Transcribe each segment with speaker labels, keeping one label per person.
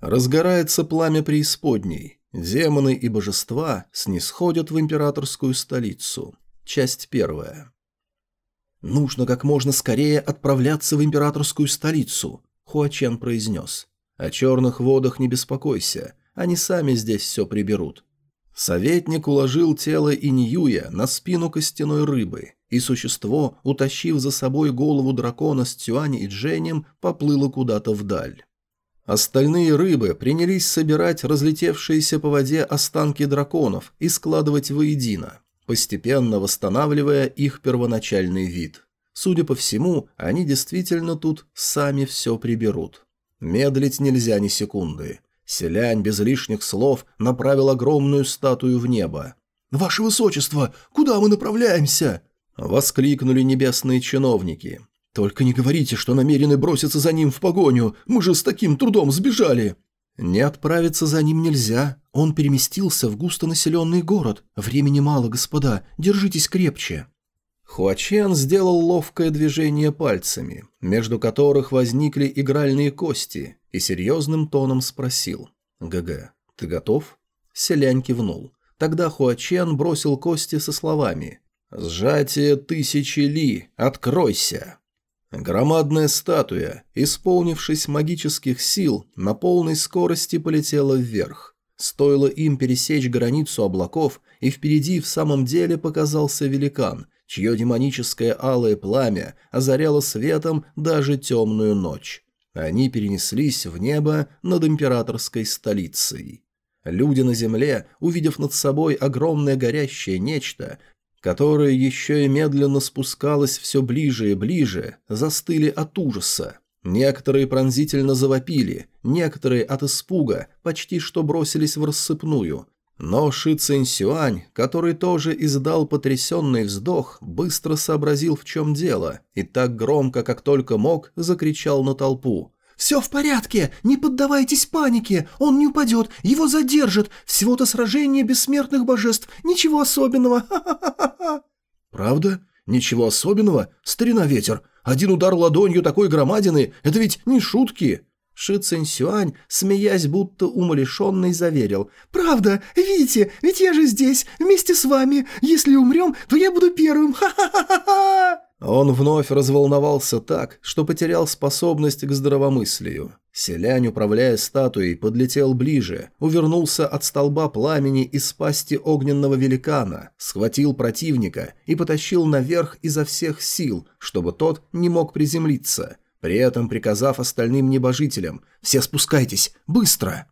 Speaker 1: Разгорается пламя преисподней. Демоны и божества снисходят в императорскую столицу. Часть первая. «Нужно как можно скорее отправляться в императорскую столицу», — Хуачен произнес. «О черных водах не беспокойся, они сами здесь все приберут». Советник уложил тело Иньюя на спину костяной рыбы, и существо, утащив за собой голову дракона с Тюань и Дженем, поплыло куда-то вдаль. Остальные рыбы принялись собирать разлетевшиеся по воде останки драконов и складывать воедино постепенно восстанавливая их первоначальный вид. Судя по всему, они действительно тут сами все приберут. Медлить нельзя ни секунды. Селянь без лишних слов направил огромную статую в небо. «Ваше Высочество, куда мы направляемся?» Воскликнули небесные чиновники. «Только не говорите, что намерены броситься за ним в погоню. Мы же с таким трудом сбежали!» «Не отправиться за ним нельзя. Он переместился в густонаселенный город. Времени мало, господа. Держитесь крепче». Хуачен сделал ловкое движение пальцами, между которых возникли игральные кости, и серьезным тоном спросил. «ГГ, ты готов?» Селянь кивнул. Тогда Хуачен бросил кости со словами. «Сжатие тысячи ли, откройся!» Громадная статуя, исполнившись магических сил, на полной скорости полетела вверх. Стоило им пересечь границу облаков, и впереди в самом деле показался великан, чье демоническое алое пламя озаряло светом даже темную ночь. Они перенеслись в небо над императорской столицей. Люди на земле, увидев над собой огромное горящее нечто, которая еще и медленно спускалась все ближе и ближе, застыли от ужаса. Некоторые пронзительно завопили, некоторые от испуга почти что бросились в рассыпную. Но Ши Цинь который тоже издал потрясенный вздох, быстро сообразил, в чем дело, и так громко, как только мог, закричал на толпу. «Все в порядке! Не поддавайтесь панике! Он не упадет! Его задержат! Всего-то сражение бессмертных божеств! Ничего особенного! Ха-ха-ха-ха!» «Правда? Ничего особенного? Старина ветер! Один удар ладонью такой громадины – это ведь не шутки!» Ши Цинь смеясь, будто умалишенный, заверил. «Правда, видите, ведь я же здесь, вместе с вами. Если умрем, то я буду первым. Ха-ха-ха-ха!» Он вновь разволновался так, что потерял способность к здравомыслию. Селянь, управляя статуей, подлетел ближе, увернулся от столба пламени из пасти огненного великана, схватил противника и потащил наверх изо всех сил, чтобы тот не мог приземлиться, при этом приказав остальным небожителям «Все спускайтесь! Быстро!»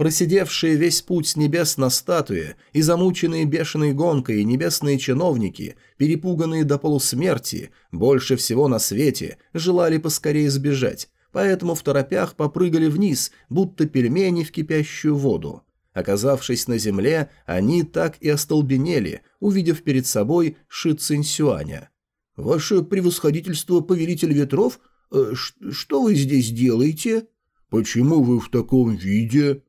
Speaker 1: Просидевшие весь путь с небес на статуе и замученные бешеной гонкой небесные чиновники, перепуганные до полусмерти, больше всего на свете, желали поскорее сбежать, поэтому в торопях попрыгали вниз, будто пельмени в кипящую воду. Оказавшись на земле, они так и остолбенели, увидев перед собой Ши Цинсюаня. «Ваше превосходительство, повелитель ветров, э, что вы здесь делаете?» «Почему вы в таком виде?»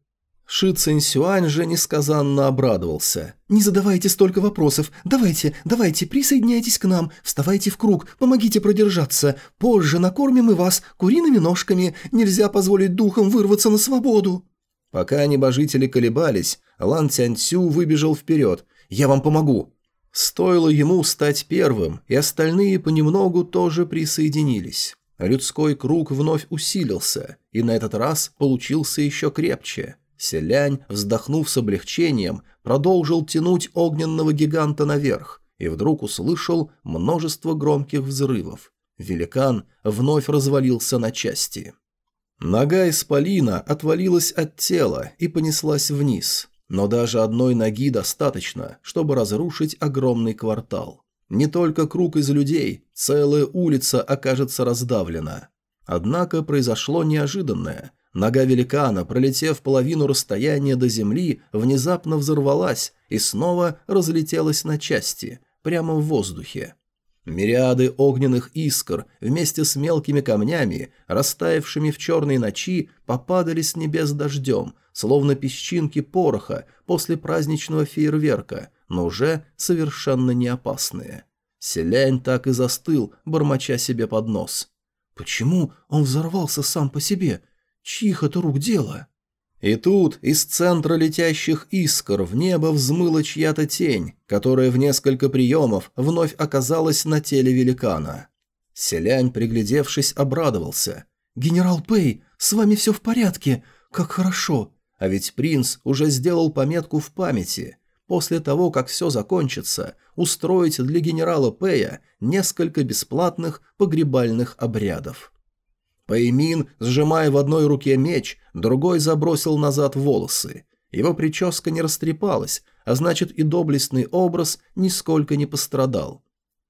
Speaker 1: Ши Цинсюань же несказанно обрадовался. «Не задавайте столько вопросов. Давайте, давайте, присоединяйтесь к нам. Вставайте в круг, помогите продержаться. Позже накормим и вас куриными ножками. Нельзя позволить духам вырваться на свободу». Пока небожители колебались, Лан Цянцю выбежал вперед. «Я вам помогу». Стоило ему стать первым, и остальные понемногу тоже присоединились. Людской круг вновь усилился, и на этот раз получился еще крепче – Селянь, вздохнув с облегчением, продолжил тянуть огненного гиганта наверх и вдруг услышал множество громких взрывов. Великан вновь развалился на части. Нога исполина отвалилась от тела и понеслась вниз, но даже одной ноги достаточно, чтобы разрушить огромный квартал. Не только круг из людей, целая улица окажется раздавлена. Однако произошло неожиданное – Нога великана, пролетев половину расстояния до земли, внезапно взорвалась и снова разлетелась на части, прямо в воздухе. Мириады огненных искр вместе с мелкими камнями, растаявшими в черной ночи, попадали с небес дождем, словно песчинки пороха после праздничного фейерверка, но уже совершенно не опасные. Селянь так и застыл, бормоча себе под нос. «Почему он взорвался сам по себе? Чьих это рук дело? И тут из центра летящих искр в небо взмыла чья-то тень, которая в несколько приемов вновь оказалась на теле великана. Селянь, приглядевшись, обрадовался. «Генерал Пэй, с вами все в порядке! Как хорошо!» А ведь принц уже сделал пометку в памяти. После того, как все закончится, устроить для генерала Пэя несколько бесплатных погребальных обрядов. Пэймин, сжимая в одной руке меч, другой забросил назад волосы. Его прическа не растрепалась, а значит и доблестный образ нисколько не пострадал.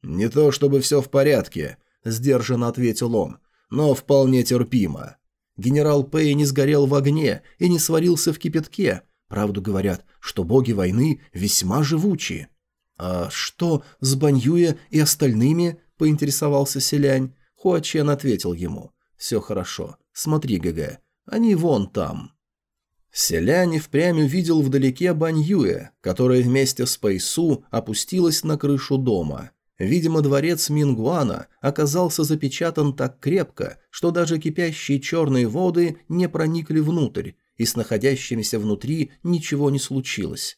Speaker 1: «Не то чтобы все в порядке», — сдержанно ответил он, — «но вполне терпимо». Генерал Пэй не сгорел в огне и не сварился в кипятке. Правду говорят, что боги войны весьма живучи. «А что с Баньюя и остальными?» – поинтересовался Селянь. Хуачен ответил ему. «Все хорошо. Смотри, ГГ. Они вон там». Селянь впрямь увидел вдалеке Баньюэ, которая вместе с Пэйсу опустилась на крышу дома. Видимо, дворец Мингуана оказался запечатан так крепко, что даже кипящие черные воды не проникли внутрь, и с находящимися внутри ничего не случилось.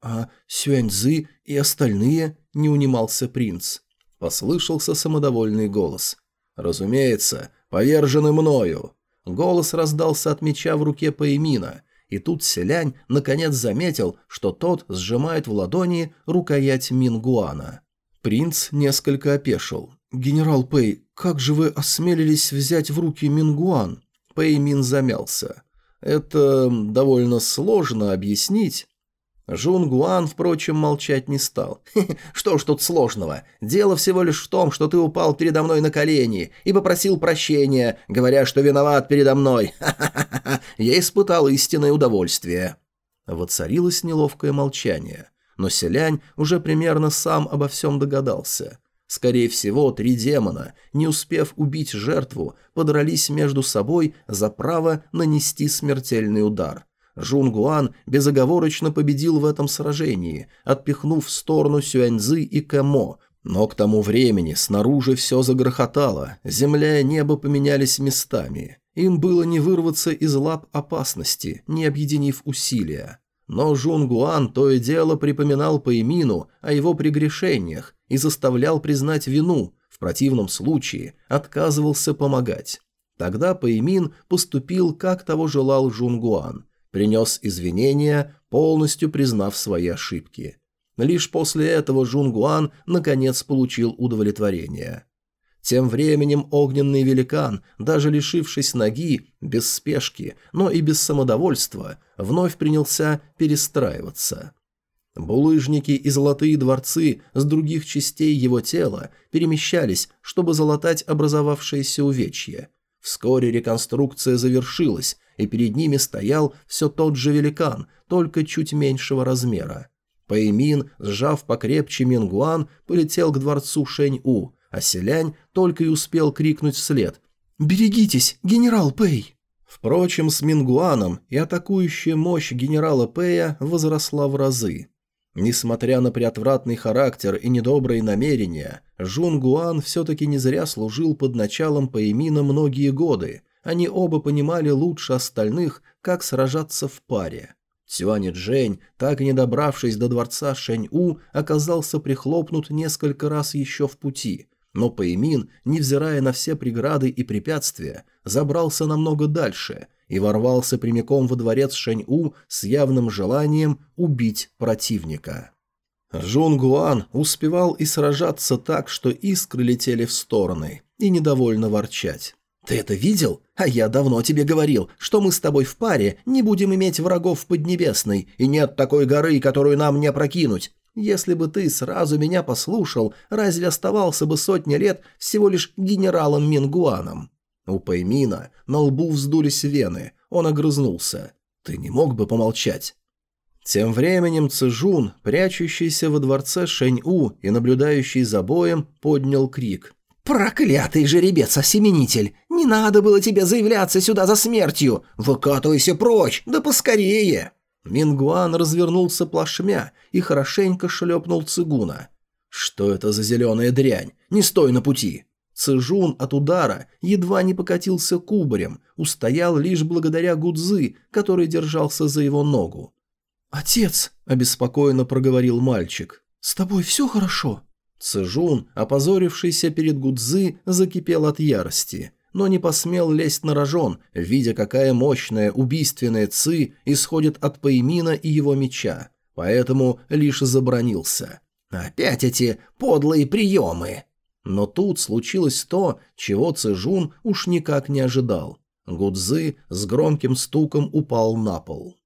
Speaker 1: «А Сюаньзы и остальные?» – не унимался принц. Послышался самодовольный голос. «Разумеется, повержены мною!» Голос раздался от меча в руке Паэмина, и тут селянь наконец заметил, что тот сжимает в ладони рукоять Мингуана. Принц несколько опешил. «Генерал Пэй, как же вы осмелились взять в руки Мингуан?» Пэймин замялся. «Это довольно сложно объяснить, Жун Гуан, впрочем, молчать не стал. «Что ж тут сложного? Дело всего лишь в том, что ты упал передо мной на колени и попросил прощения, говоря, что виноват передо мной. Я испытал истинное удовольствие». Воцарилось неловкое молчание, но селянь уже примерно сам обо всем догадался. Скорее всего, три демона, не успев убить жертву, подрались между собой за право нанести смертельный удар – Жун Гуан безоговорочно победил в этом сражении, отпихнув в сторону Сюаньзы и Кэмо, но к тому времени снаружи все загрохотало, земля и небо поменялись местами. Им было не вырваться из лап опасности, не объединив усилия. Но Жун Гуан то и дело припоминал Паймину о его прегрешениях и заставлял признать вину, в противном случае отказывался помогать. Тогда Паймин поступил, как того желал Жун Гуан – принес извинения, полностью признав свои ошибки. Лишь после этого Жунгуан наконец получил удовлетворение. Тем временем огненный великан, даже лишившись ноги, без спешки, но и без самодовольства, вновь принялся перестраиваться. Булыжники и золотые дворцы с других частей его тела перемещались, чтобы залатать образовавшееся увечье. Вскоре реконструкция завершилась, и перед ними стоял все тот же великан, только чуть меньшего размера. Пэймин, сжав покрепче Мингуан, полетел к дворцу Шэнь-У, а Селянь только и успел крикнуть вслед «Берегитесь, генерал Пэй!». Впрочем, с Мингуаном и атакующая мощь генерала Пэя возросла в разы. Несмотря на приотвратный характер и недобрые намерения, Жун Гуан все-таки не зря служил под началом Пэймина многие годы, они оба понимали лучше остальных, как сражаться в паре. Сюань Джень, так и не добравшись до дворца Шэнь-У, оказался прихлопнут несколько раз еще в пути, но Пэймин, невзирая на все преграды и препятствия, забрался намного дальше и ворвался прямиком во дворец Шэнь-У с явным желанием убить противника. Жун Гуан успевал и сражаться так, что искры летели в стороны, и недовольно ворчать. «Ты это видел? А я давно тебе говорил, что мы с тобой в паре не будем иметь врагов в Поднебесной, и нет такой горы, которую нам не опрокинуть. Если бы ты сразу меня послушал, разве оставался бы сотни лет всего лишь генералом Мингуаном?» У Паймина на лбу вздулись вены, он огрызнулся. «Ты не мог бы помолчать?» Тем временем Цзжун, прячущийся во дворце Шэнь-У и наблюдающий за боем, поднял крик. «Проклятый жеребец-осеменитель! Не надо было тебе заявляться сюда за смертью! Выкатывайся прочь, да поскорее!» Мингуан развернулся плашмя и хорошенько шлепнул цигуна. «Что это за зеленая дрянь? Не стой на пути!» Цежун от удара едва не покатился кубарем, устоял лишь благодаря Гудзы, который держался за его ногу. «Отец!» – обеспокоенно проговорил мальчик. «С тобой все хорошо?» Цежун, опозорившийся перед Гудзы, закипел от ярости, но не посмел лезть на рожон, видя, какая мощная убийственная ци исходит от Паймина и его меча, поэтому лишь забронился. «Опять эти подлые приемы!» Но тут случилось то, чего Цежун уж никак не ожидал. Гудзы с громким стуком упал на пол.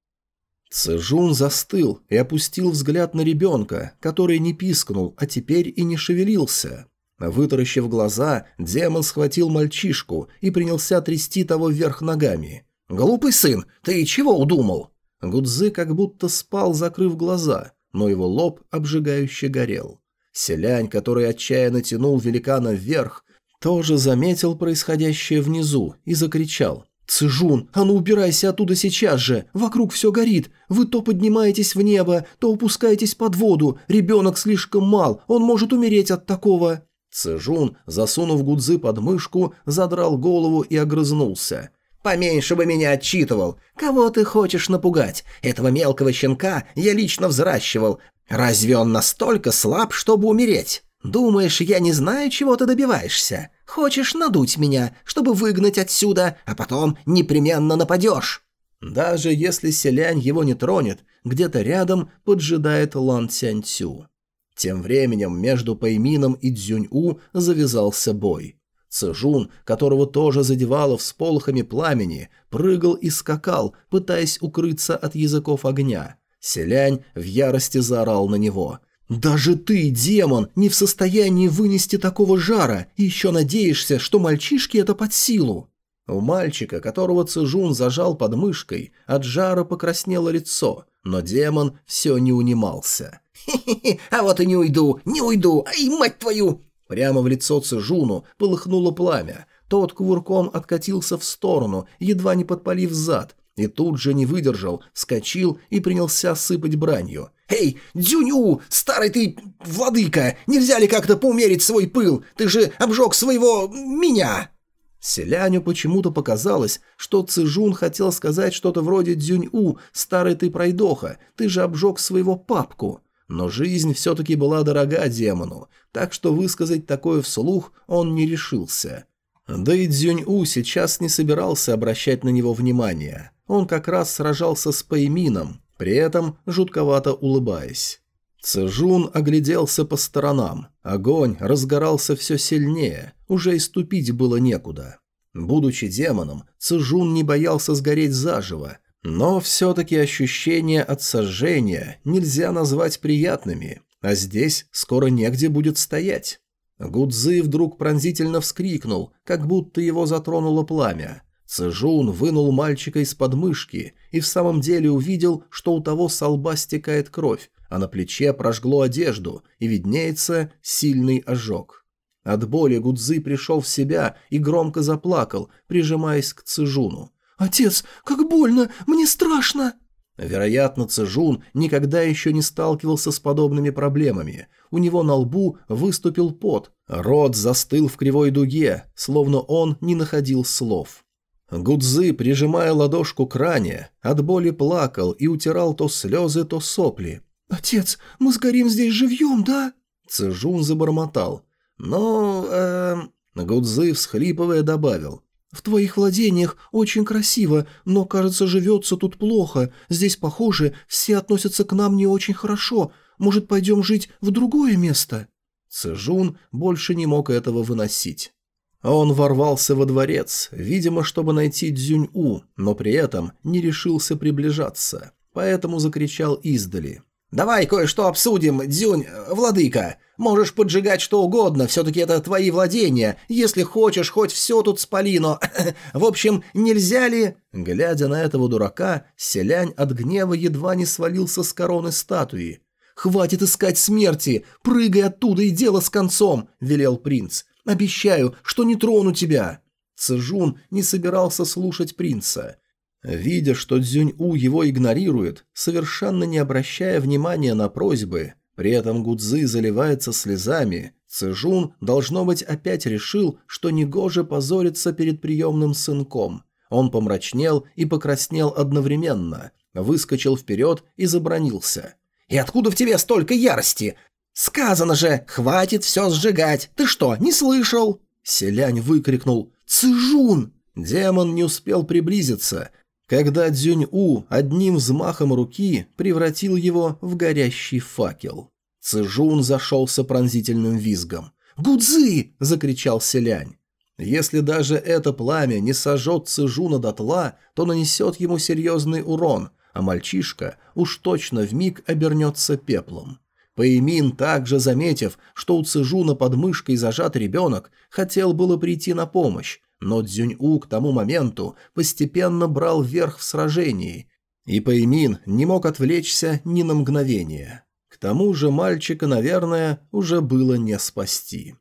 Speaker 1: Цежун застыл и опустил взгляд на ребенка, который не пискнул, а теперь и не шевелился. Вытаращив глаза, демон схватил мальчишку и принялся трясти того вверх ногами. «Глупый сын, ты чего удумал?» Гудзы как будто спал, закрыв глаза, но его лоб обжигающе горел. Селянь, который отчаянно тянул великана вверх, тоже заметил происходящее внизу и закричал. «Цижун, а ну убирайся оттуда сейчас же! Вокруг все горит! Вы то поднимаетесь в небо, то упускаетесь под воду! Ребенок слишком мал, он может умереть от такого!» Цижун, засунув гудзы под мышку, задрал голову и огрызнулся. «Поменьше бы меня отчитывал! Кого ты хочешь напугать? Этого мелкого щенка я лично взращивал. Разве он настолько слаб, чтобы умереть? Думаешь, я не знаю, чего ты добиваешься? Хочешь надуть меня, чтобы выгнать отсюда, а потом непременно нападешь?» Даже если селянь его не тронет, где-то рядом поджидает Лан Цяньцю. Тем временем между Паймином и Цзюнь-У завязался бой. Цежун, которого тоже задевало всполохами пламени, прыгал и скакал, пытаясь укрыться от языков огня. Селянь в ярости заорал на него. «Даже ты, демон, не в состоянии вынести такого жара и еще надеешься, что мальчишке это под силу!» У мальчика, которого Цежун зажал под мышкой, от жара покраснело лицо, но демон все не унимался. «Хе-хе-хе, а вот и не уйду, не уйду, ай, мать твою!» Прямо в лицо Цежуну полыхнуло пламя. Тот кувырком откатился в сторону, едва не подпалив зад, и тут же не выдержал, вскочил и принялся сыпать бранью. «Эй, Дзюню, старый ты владыка, нельзя ли как-то поумерить свой пыл? Ты же обжег своего... меня!» Селяню почему-то показалось, что Цижун хотел сказать что-то вроде «Дзюнь-У, старый ты пройдоха, ты же обжег своего папку». Но жизнь все-таки была дорога демону, так что высказать такое вслух он не решился. Да и Дзюнь-У сейчас не собирался обращать на него внимания. Он как раз сражался с Пэймином, при этом жутковато улыбаясь. Цежун огляделся по сторонам. Огонь разгорался все сильнее, уже и ступить было некуда. Будучи демоном, Цежун не боялся сгореть заживо, но все-таки ощущения от сожжения нельзя назвать приятными, а здесь скоро негде будет стоять. Гудзы вдруг пронзительно вскрикнул, как будто его затронуло пламя. Цежун вынул мальчика из подмышки и в самом деле увидел, что у того со лба стекает кровь, а на плече прожгло одежду и виднеется сильный ожог. От боли Гудзы пришел в себя и громко заплакал, прижимаясь к Цежуну. «Отец, как больно! Мне страшно!» Вероятно, Цежун никогда еще не сталкивался с подобными проблемами. У него на лбу выступил пот, рот застыл в кривой дуге, словно он не находил слов. Гудзы, прижимая ладошку к ране, от боли плакал и утирал то слезы, то сопли. «Отец, мы сгорим здесь живьем, да?» Цежун забормотал. «Но...» э Гудзы, всхлипывая, добавил. «В твоих владениях очень красиво, но, кажется, живется тут плохо. Здесь, похоже, все относятся к нам не очень хорошо. Может, пойдем жить в другое место?» Цежун больше не мог этого выносить. Он ворвался во дворец, видимо, чтобы найти Дзюнь-У, но при этом не решился приближаться, поэтому закричал издали. «Давай кое-что обсудим, Дзюнь, владыка. Можешь поджигать что угодно, все-таки это твои владения. Если хочешь, хоть все тут спали, но... В общем, нельзя ли...» Глядя на этого дурака, селянь от гнева едва не свалился с короны статуи. «Хватит искать смерти! Прыгай оттуда и дело с концом!» – велел принц. «Обещаю, что не трону тебя!» Цежун не собирался слушать принца. Видя, что Цзюнь-У его игнорирует, совершенно не обращая внимания на просьбы, при этом Гудзы заливается слезами, Цзжун, должно быть, опять решил, что негоже позориться перед приемным сынком. Он помрачнел и покраснел одновременно, выскочил вперед и забронился. «И откуда в тебе столько ярости? Сказано же, хватит все сжигать! Ты что, не слышал?» Селянь выкрикнул «Цзжун!». Демон не успел приблизиться, когда Дзюнь-У одним взмахом руки превратил его в горящий факел. Цзжун зашелся пронзительным визгом. «Гудзы!» – закричал селянь. Если даже это пламя не сожжет Цзжуна дотла, то нанесет ему серьезный урон, а мальчишка уж точно вмиг обернется пеплом. Пэймин, также заметив, что у Цзжуна под мышкой зажат ребенок, хотел было прийти на помощь, но Цзюнь-У к тому моменту постепенно брал верх в сражении, и Пэймин не мог отвлечься ни на мгновение тому же мальчика, наверное, уже было не спасти.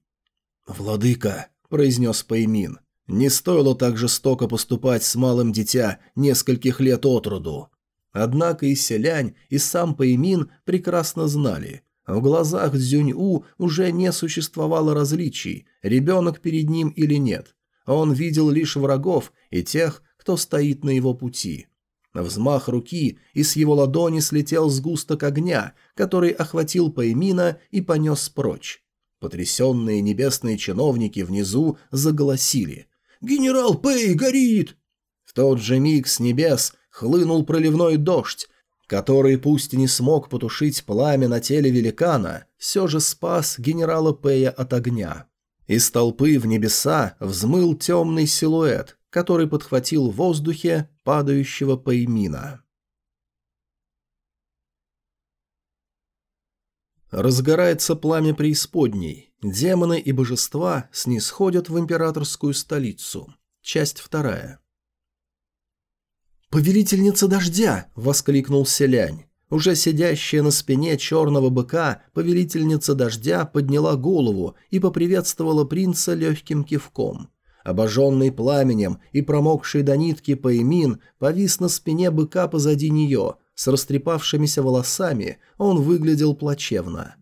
Speaker 1: «Владыка», — произнес Паймин, — «не стоило так жестоко поступать с малым дитя нескольких лет от роду». Однако и Селянь, и сам Паймин прекрасно знали. В глазах Цзюнь-У уже не существовало различий, ребенок перед ним или нет. Он видел лишь врагов и тех, кто стоит на его пути. Взмах руки, и с его ладони слетел сгусток огня, который охватил Паймина и понес прочь. Потрясенные небесные чиновники внизу заголосили. «Генерал Пэй горит!» В тот же миг с небес хлынул проливной дождь, который пусть и не смог потушить пламя на теле великана, все же спас генерала Пэя от огня. Из толпы в небеса взмыл темный силуэт, который подхватил в воздухе падающего Паймина. Разгорается пламя преисподней. Демоны и божества снисходят в императорскую столицу. Часть вторая. «Повелительница дождя!» – воскликнул Селянь. Уже сидящая на спине черного быка, повелительница дождя подняла голову и поприветствовала принца легким кивком. Обожженный пламенем и промокший до нитки Паймин повис на спине быка позади нее. С растрепавшимися волосами он выглядел плачевно.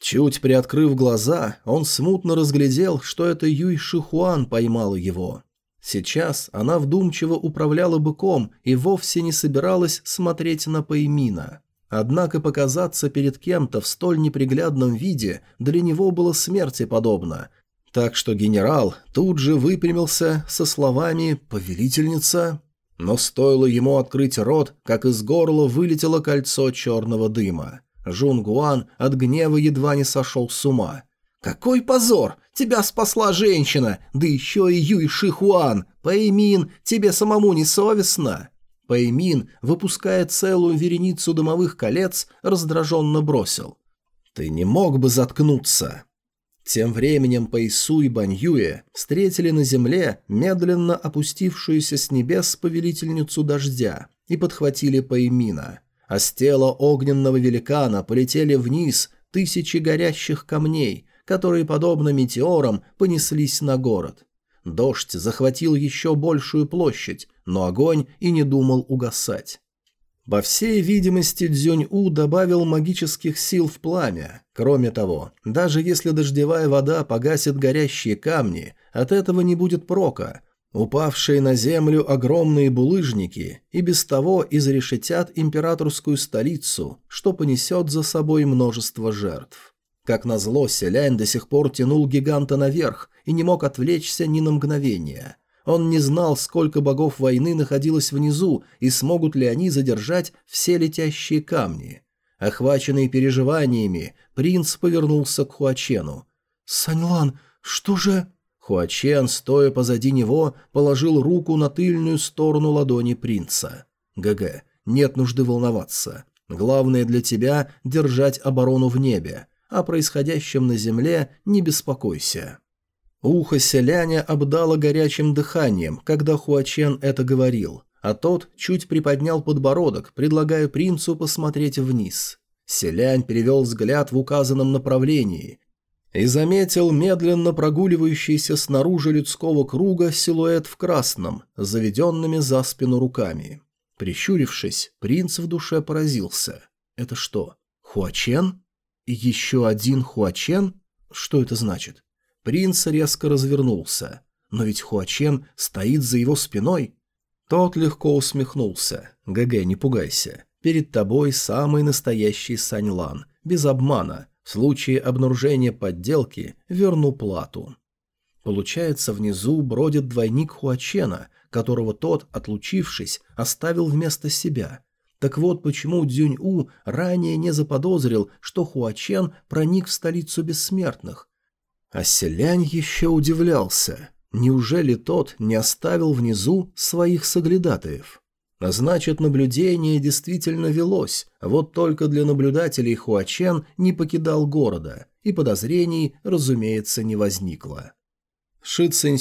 Speaker 1: Чуть приоткрыв глаза, он смутно разглядел, что это Юй Шихуан поймала его. Сейчас она вдумчиво управляла быком и вовсе не собиралась смотреть на Паймина. Однако показаться перед кем-то в столь неприглядном виде для него было смерти подобно, так что генерал тут же выпрямился со словами «повелительница». Но стоило ему открыть рот, как из горла вылетело кольцо черного дыма. Жун Гуан от гнева едва не сошел с ума. «Какой позор! Тебя спасла женщина, да еще и Юй Шихуан! Пэймин, тебе самому не совестно!» Пэймин, выпуская целую вереницу дымовых колец, раздраженно бросил. «Ты не мог бы заткнуться!» Тем временем Пэйсу и Баньюэ встретили на земле медленно опустившуюся с небес повелительницу дождя и подхватили Пэймина. А с тела огненного великана полетели вниз тысячи горящих камней, которые, подобно метеорам, понеслись на город. Дождь захватил еще большую площадь, но огонь и не думал угасать. По всей видимости, Дзюнь-У добавил магических сил в пламя. Кроме того, даже если дождевая вода погасит горящие камни, от этого не будет прока. Упавшие на землю огромные булыжники и без того изрешетят императорскую столицу, что понесет за собой множество жертв. Как назло, Селянь до сих пор тянул гиганта наверх и не мог отвлечься ни на мгновение – он не знал, сколько богов войны находилось внизу и смогут ли они задержать все летящие камни. Охваченный переживаниями, принц повернулся к Хуачену. «Саньлан, что же...» Хуачен, стоя позади него, положил руку на тыльную сторону ладони принца. «ГГ, нет нужды волноваться. Главное для тебя – держать оборону в небе. О происходящем на земле не беспокойся». Ухо селяня обдало горячим дыханием, когда Хуачен это говорил, а тот чуть приподнял подбородок, предлагая принцу посмотреть вниз. Селянь перевел взгляд в указанном направлении и заметил медленно прогуливающийся снаружи людского круга силуэт в красном, заведенными за спину руками. Прищурившись, принц в душе поразился. «Это что, Хуачен? Еще один Хуачен?» Что это значит? Принц резко развернулся. Но ведь Хуачен стоит за его спиной. Тот легко усмехнулся. ГГ, не пугайся. Перед тобой самый настоящий Саньлан. Без обмана. В случае обнаружения подделки верну плату. Получается, внизу бродит двойник Хуачена, которого тот, отлучившись, оставил вместо себя. Так вот почему Дзюнь-У ранее не заподозрил, что Хуачен проник в столицу бессмертных. А селянь еще удивлялся. Неужели тот не оставил внизу своих соглядатаев? А значит, наблюдение действительно велось, вот только для наблюдателей Хуачен не покидал города, и подозрений, разумеется, не возникло. Ши Цинь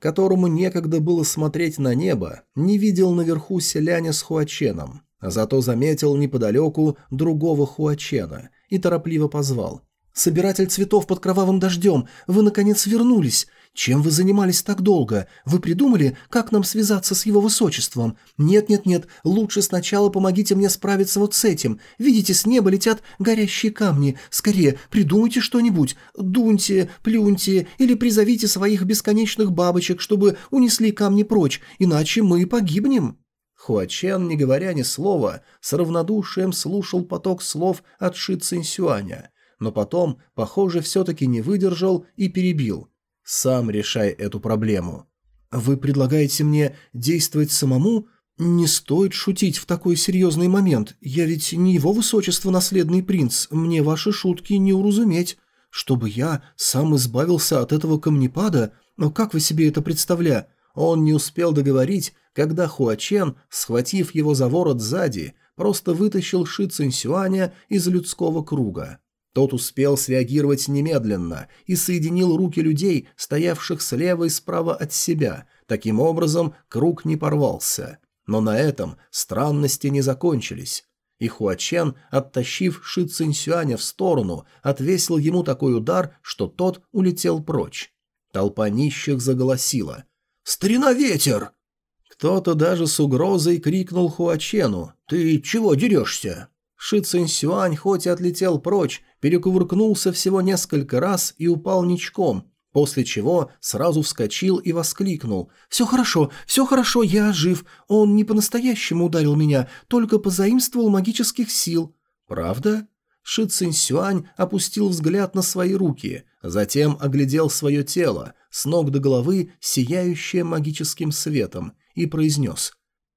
Speaker 1: которому некогда было смотреть на небо, не видел наверху селяня с Хуаченом, зато заметил неподалеку другого Хуачена и торопливо позвал. «Собиратель цветов под кровавым дождем, вы, наконец, вернулись. Чем вы занимались так долго? Вы придумали, как нам связаться с его высочеством? Нет-нет-нет, лучше сначала помогите мне справиться вот с этим. Видите, с неба летят горящие камни. Скорее, придумайте что-нибудь. Дуньте, плюньте или призовите своих бесконечных бабочек, чтобы унесли камни прочь, иначе мы погибнем». Хуачен, не говоря ни слова, с равнодушием слушал поток слов от Ши Цинсюаня, но потом, похоже, все-таки не выдержал и перебил – сам решай эту проблему. Вы предлагаете мне действовать самому? Не стоит шутить в такой серьезный момент. Я ведь не его высочество наследный принц, мне ваши шутки не уразуметь. Чтобы я сам избавился от этого камнепада? Но как вы себе это представля? Он не успел договорить, когда Хуачен, схватив его за ворот сзади, просто вытащил Ши Цинсюаня из людского круга. Тот успел среагировать немедленно и соединил руки людей, стоявших слева и справа от себя. Таким образом, круг не порвался. Но на этом странности не закончились. И Хуачен, оттащив Ши Цинсюаня в сторону, отвесил ему такой удар, что тот улетел прочь. Толпа нищих заголосила. «Старина ветер!» Кто-то даже с угрозой крикнул Хуачену. «Ты чего дерешься?» Ши Цинсюань хоть и отлетел прочь, перекувыркнулся всего несколько раз и упал ничком, после чего сразу вскочил и воскликнул. «Все хорошо, все хорошо, я жив. Он не по-настоящему ударил меня, только позаимствовал магических сил». «Правда?» Ши Цинсюань опустил взгляд на свои руки, затем оглядел свое тело, с ног до головы сияющее магическим светом, и произнес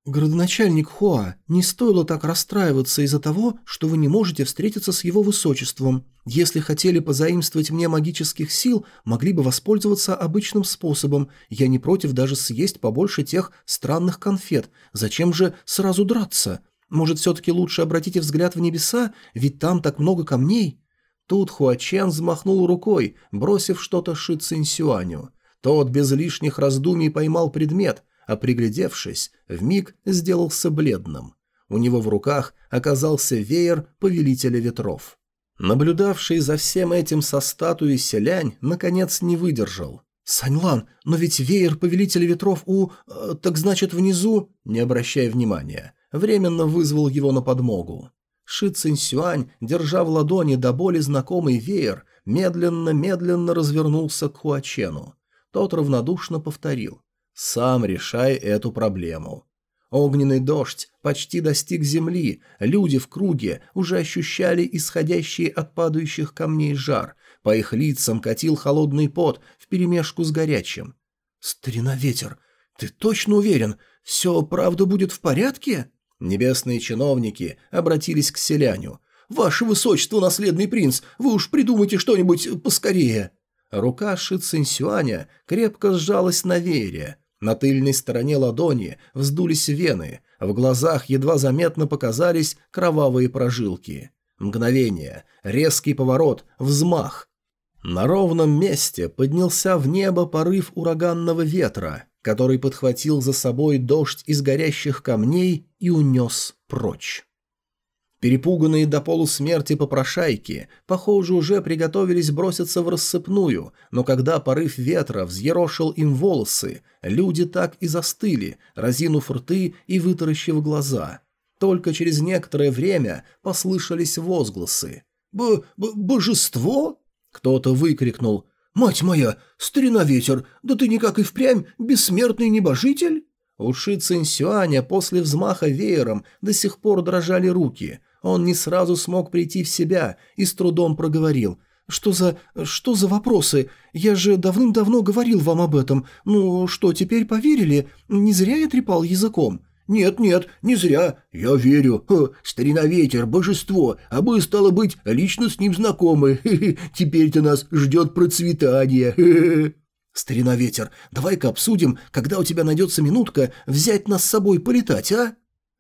Speaker 1: «Градоначальник Хуа, не стоило так расстраиваться из-за того, что вы не можете встретиться с его высочеством. Если хотели позаимствовать мне магических сил, могли бы воспользоваться обычным способом. Я не против даже съесть побольше тех странных конфет. Зачем же сразу драться? Может, все-таки лучше обратите взгляд в небеса, ведь там так много камней?» Тут Хуачен взмахнул рукой, бросив что-то Ши Цинсюаню. Тот без лишних раздумий поймал предмет – а приглядевшись, вмиг сделался бледным. У него в руках оказался веер повелителя ветров. Наблюдавший за всем этим со статуи селянь, наконец не выдержал. «Саньлан, но ведь веер повелителя ветров у... Э, так значит, внизу...» Не обращая внимания, временно вызвал его на подмогу. Ши Цинсюань, держа в ладони до боли знакомый веер, медленно-медленно развернулся к Хуачену. Тот равнодушно повторил. Сам решай эту проблему. Огненный дождь почти достиг земли, люди в круге уже ощущали исходящий от падающих камней жар, по их лицам катил холодный пот вперемешку с горячим. «Старина ветер, ты точно уверен, все правда будет в порядке?» Небесные чиновники обратились к селяню. «Ваше высочество, наследный принц, вы уж придумайте что-нибудь поскорее!» Рука Ши Цинсюаня крепко сжалась на веере, на тыльной стороне ладони вздулись вены, в глазах едва заметно показались кровавые прожилки. Мгновение, резкий поворот, взмах. На ровном месте поднялся в небо порыв ураганного ветра, который подхватил за собой дождь из горящих камней и унес прочь. Перепуганные до полусмерти попрошайки, похоже, уже приготовились броситься в рассыпную, но когда порыв ветра взъерошил им волосы, люди так и застыли, разинув рты и вытаращив глаза. Только через некоторое время послышались возгласы. «Б -б «Божество?» Кто-то выкрикнул «Мать моя, старина ветер, да ты никак и впрямь бессмертный небожитель?» У Ши Цинсюаня после взмаха веером до сих пор дрожали руки. Он не сразу смог прийти в себя и с трудом проговорил. «Что за... что за вопросы? Я же давным-давно говорил вам об этом. Ну, что, теперь поверили? Не зря я трепал языком».
Speaker 2: «Нет-нет, не зря. Я верю. Ха, старина ветер, божество, а мы, стало быть, лично с ним знакомы. Теперь-то нас ждет процветание.
Speaker 1: «Старина ветер, давай-ка обсудим, когда у тебя найдется минутка взять нас с собой полетать, а?»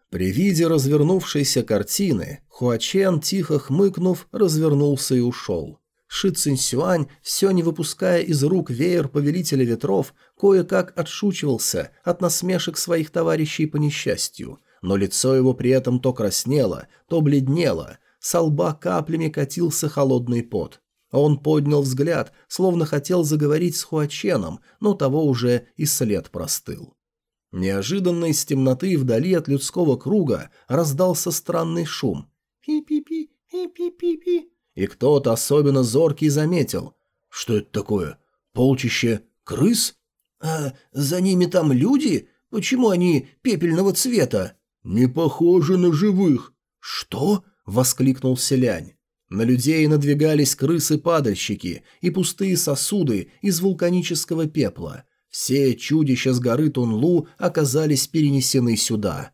Speaker 1: При виде развернувшейся картины, Хуачен, тихо хмыкнув, развернулся и ушел. Ши Цинсюань, все не выпуская из рук веер повелителя ветров, кое-как отшучивался от насмешек своих товарищей по несчастью, но лицо его при этом то краснело, то бледнело, со лба каплями катился холодный пот. Он поднял взгляд, словно хотел заговорить с Хуаченом, но того уже и след простыл. Неожиданно из темноты вдали от людского круга раздался странный шум. «Пи-пи-пи, пи-пи-пи-пи», и кто-то особенно зоркий заметил. «Что это такое? Полчище крыс? А за ними там люди? Почему они пепельного цвета?»
Speaker 2: «Не похожи на живых».
Speaker 1: «Что?» – воскликнул селянь. На людей надвигались крысы-падальщики и пустые сосуды из вулканического пепла. Все чудища с горы Тунлу оказались перенесены сюда.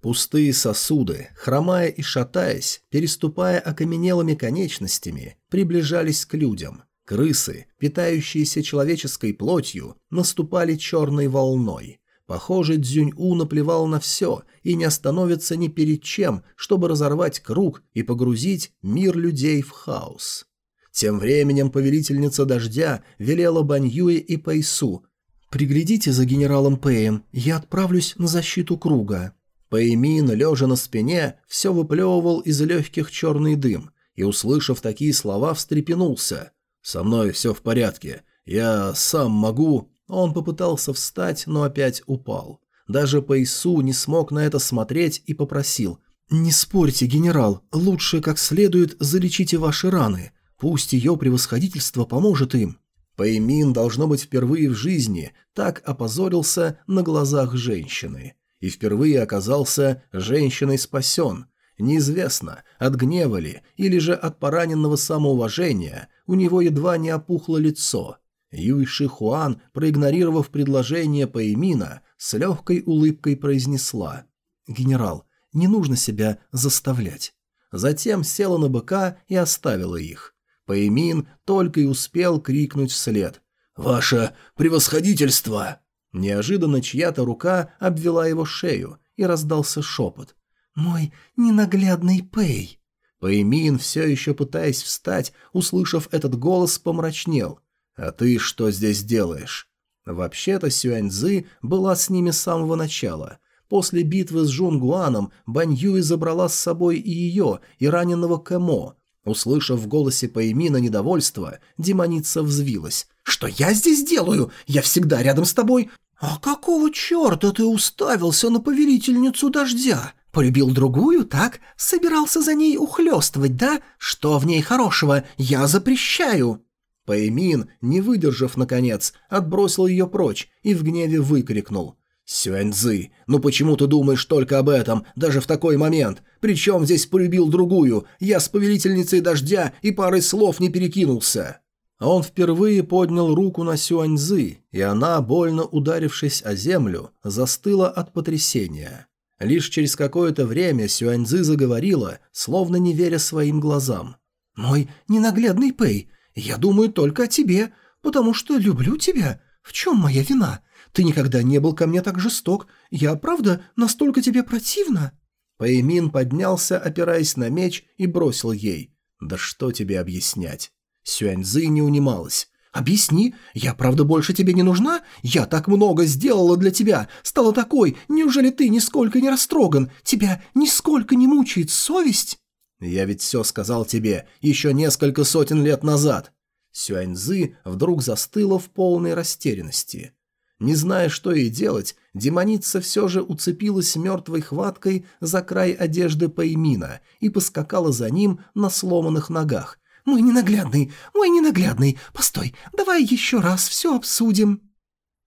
Speaker 1: Пустые сосуды, хромая и шатаясь, переступая окаменелыми конечностями, приближались к людям. Крысы, питающиеся человеческой плотью, наступали черной волной. Похоже, Дзюнь-У наплевал на все и не остановится ни перед чем, чтобы разорвать круг и погрузить мир людей в хаос. Тем временем повелительница дождя велела Баньюе и Пэйсу «Приглядите за генералом Пэем, я отправлюсь на защиту круга». Пэймин, лежа на спине, все выплевывал из легких черный дым и, услышав такие слова, встрепенулся. «Со мной все в порядке. Я сам могу...» Он попытался встать, но опять упал. Даже Пэйсу не смог на это смотреть и попросил. «Не спорьте, генерал, лучше как следует залечите ваши раны. Пусть ее превосходительство поможет им». Пэймин, должно быть, впервые в жизни так опозорился на глазах женщины и впервые оказался женщиной спасен. Неизвестно, от гнева ли или же от пораненного самоуважения у него едва не опухло лицо. Юй Ши Хуан, проигнорировав предложение Пэймина, с легкой улыбкой произнесла «Генерал, не нужно себя заставлять». Затем села на быка и оставила их. Пэймин только и успел крикнуть вслед «Ваше превосходительство!» Неожиданно чья-то рука обвела его шею, и раздался шепот. «Мой ненаглядный Пэй!» Пэймин, все еще пытаясь встать, услышав этот голос, помрачнел. «А ты что здесь делаешь?» Вообще-то Сюаньзы была с ними с самого начала. После битвы с Жунгуаном Бань Юй забрала с собой и ее, и раненого Кэмо. Услышав в голосе Пэймина недовольство, демоница взвилась. «Что я здесь делаю? Я всегда рядом с тобой. А какого черта ты уставился на повелительницу дождя? Полюбил другую, так? Собирался за ней ухлёстывать, да? Что в ней хорошего? Я запрещаю!» Пэймин, не выдержав, наконец, отбросил ее прочь и в гневе выкрикнул. «Сюаньзы, ну почему ты думаешь только об этом, даже в такой момент? Причем здесь полюбил другую? Я с повелительницей дождя и парой слов не перекинулся!» А он впервые поднял руку на Сюаньзы, и она, больно ударившись о землю, застыла от потрясения. Лишь через какое-то время Сюаньзы заговорила, словно не веря своим глазам. «Мой ненаглядный Пэй, я думаю только о тебе, потому что люблю тебя. В чем моя вина? Ты никогда не был ко мне так жесток. Я, правда, настолько тебе противна?» Пэймин поднялся, опираясь на меч, и бросил ей. «Да что тебе объяснять?» Сюаньзы не унималась. «Объясни, я правда больше тебе не нужна? Я так много сделала для тебя, стала такой, неужели ты нисколько не растроган? Тебя нисколько не мучает совесть?» «Я ведь все сказал тебе еще несколько сотен лет назад». Сюаньзы вдруг застыла в полной растерянности. Не зная, что ей делать, демоница все же уцепилась мертвой хваткой за край одежды Паймина и поскакала за ним на сломанных ногах,
Speaker 3: Мой ненаглядный, мой ненаглядный, постой, давай еще раз все обсудим».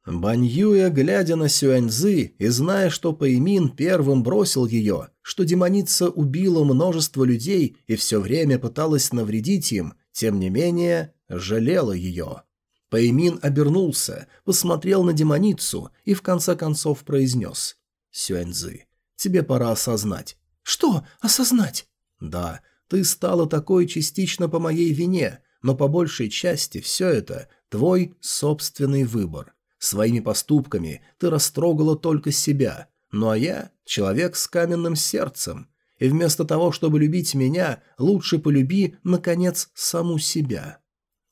Speaker 1: Бань Юя, глядя на Сюаньзы и зная, что Пэймин первым бросил ее, что демоница убила множество людей и все время пыталась навредить им, тем не менее, жалела ее. Пэймин обернулся, посмотрел на демоницу и в конце концов произнес «Сюаньзы, тебе пора осознать».
Speaker 3: «Что осознать?»
Speaker 1: «Да, ты стала такой частично по моей вине, но по большей части все это твой собственный выбор. Своими поступками ты растрогала только себя, ну а я – человек с каменным сердцем, и вместо того, чтобы любить меня, лучше полюби, наконец, саму себя».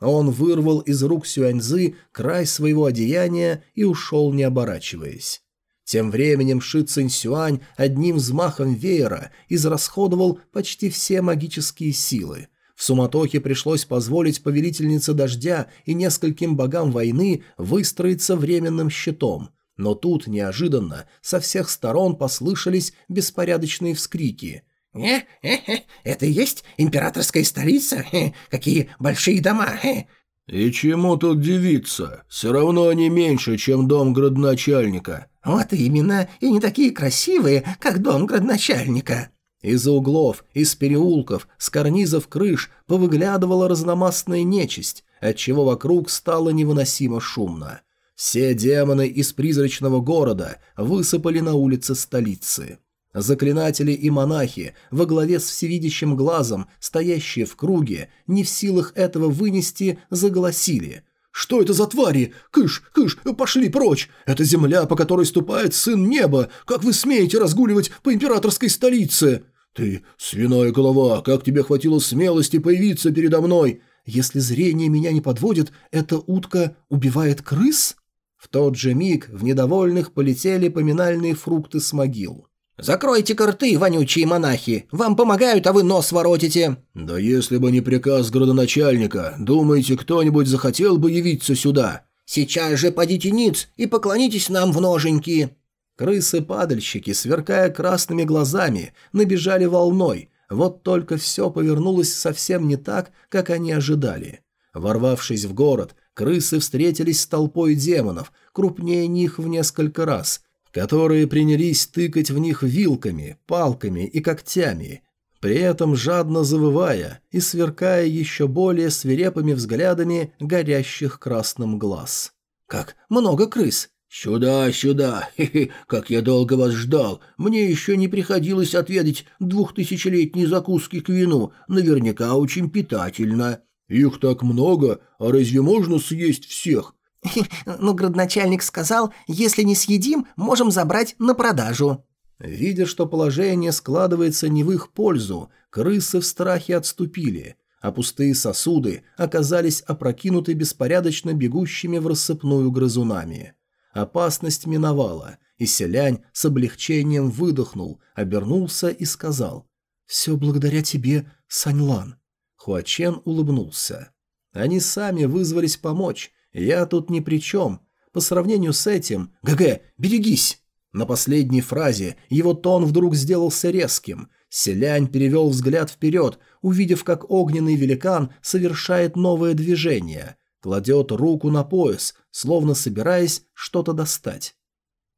Speaker 1: Он вырвал из рук Сюаньзы край своего одеяния и ушел, не оборачиваясь. Тем временем Ши Цинь Сюань одним взмахом веера израсходовал почти все магические силы, в суматохе пришлось позволить повелительнице дождя и нескольким богам войны выстроиться временным щитом. Но тут, неожиданно, со всех сторон послышались беспорядочные вскрики.
Speaker 3: «Э, э, э, это и есть императорская столица? Э, какие большие дома!» э.
Speaker 2: «И чему тут дивиться? Все равно они меньше, чем дом градоначальника».
Speaker 3: «Вот именно, и не такие красивые, как дом градоначальника».
Speaker 1: Из-за углов, из переулков, с карнизов крыш повыглядывала разномастная нечисть, отчего вокруг стало невыносимо шумно. Все демоны из призрачного города высыпали на улицы столицы. Заклинатели и монахи во главе с всевидящим глазом, стоящие в круге, не в силах этого вынести, заголосили. «Что это за твари? Кыш, кыш, пошли прочь! Это земля, по которой ступает сын неба! Как вы смеете разгуливать по императорской столице?» «Ты, свиная голова, как тебе хватило смелости появиться передо мной? Если зрение меня не подводит, эта утка убивает крыс?» В тот же миг в недовольных полетели поминальные фрукты с могил.
Speaker 3: «Закройте рты, вонючие монахи! Вам помогают, а вы нос воротите!»
Speaker 2: «Да если бы не приказ градоначальника, думаете, кто-нибудь захотел бы явиться сюда?»
Speaker 3: «Сейчас же подите ниц и поклонитесь нам в ноженьки!»
Speaker 1: Крысы-падальщики, сверкая красными глазами, набежали волной, вот только все повернулось совсем не так, как они ожидали. Ворвавшись в город, крысы встретились с толпой демонов, крупнее них в несколько раз, которые принялись тыкать в них вилками, палками и когтями, при этом жадно завывая и сверкая еще более свирепыми взглядами горящих красным глаз.
Speaker 3: «Как много крыс!
Speaker 2: «Сюда, сюда! Хе-хе, как я долго вас ждал! Мне еще не приходилось отведать двухтысячелетней закуски к вину, наверняка очень питательно. Их так много, а разве можно съесть всех?»
Speaker 3: «Ну, градоначальник сказал, если не съедим, можем забрать на продажу».
Speaker 1: Видя, что положение складывается не в их пользу, крысы в страхе отступили, а пустые сосуды оказались опрокинуты беспорядочно бегущими в рассыпную грызунами. Опасность миновала, и селянь с облегчением выдохнул, обернулся и сказал «Все благодаря тебе, Саньлан». Хуачен улыбнулся. «Они сами вызвались помочь, я тут ни при чем. По сравнению с этим... ГГ, берегись!» На последней фразе его тон вдруг сделался резким. Селянь перевел взгляд вперед, увидев, как огненный великан совершает новое движение кладет руку на пояс, словно собираясь что-то достать.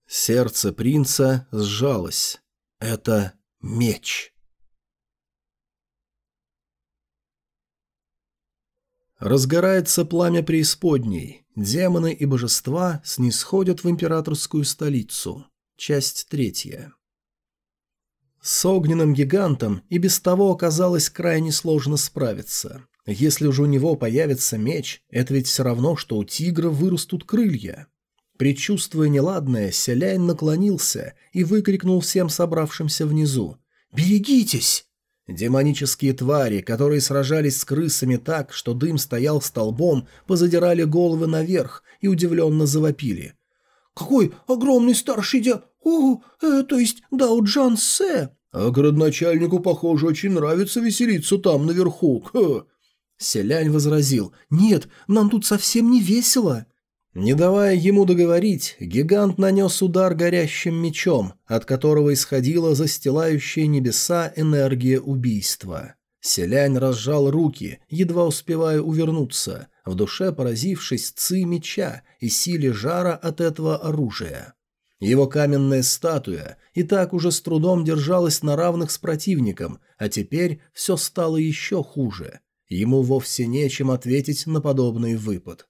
Speaker 1: Сердце принца сжалось. Это меч. Разгорается пламя преисподней. Демоны и божества снисходят в императорскую столицу. Часть третья. С огненным гигантом и без того оказалось крайне сложно справиться. Если уже у него появится меч, это ведь все равно, что у тигра вырастут крылья. Предчувствуя неладное, селянь наклонился и выкрикнул всем собравшимся внизу. «Берегитесь!» Демонические твари, которые сражались с крысами так, что дым стоял столбом, позадирали головы наверх и удивленно завопили. «Какой огромный старший дя... О, э, то есть Дао-Джан Се!»
Speaker 2: «А градоначальнику, похоже, очень нравится веселиться там, наверху. Ха.
Speaker 1: Селянь возразил «Нет, нам тут совсем не весело». Не давая ему договорить, гигант нанес удар горящим мечом, от которого исходила застилающая небеса энергия убийства. Селянь разжал руки, едва успевая увернуться, в душе поразившись ци меча и силе жара от этого оружия. Его каменная статуя и так уже с трудом держалась на равных с противником, а теперь все стало еще хуже. Ему вовсе нечем ответить на подобный выпад.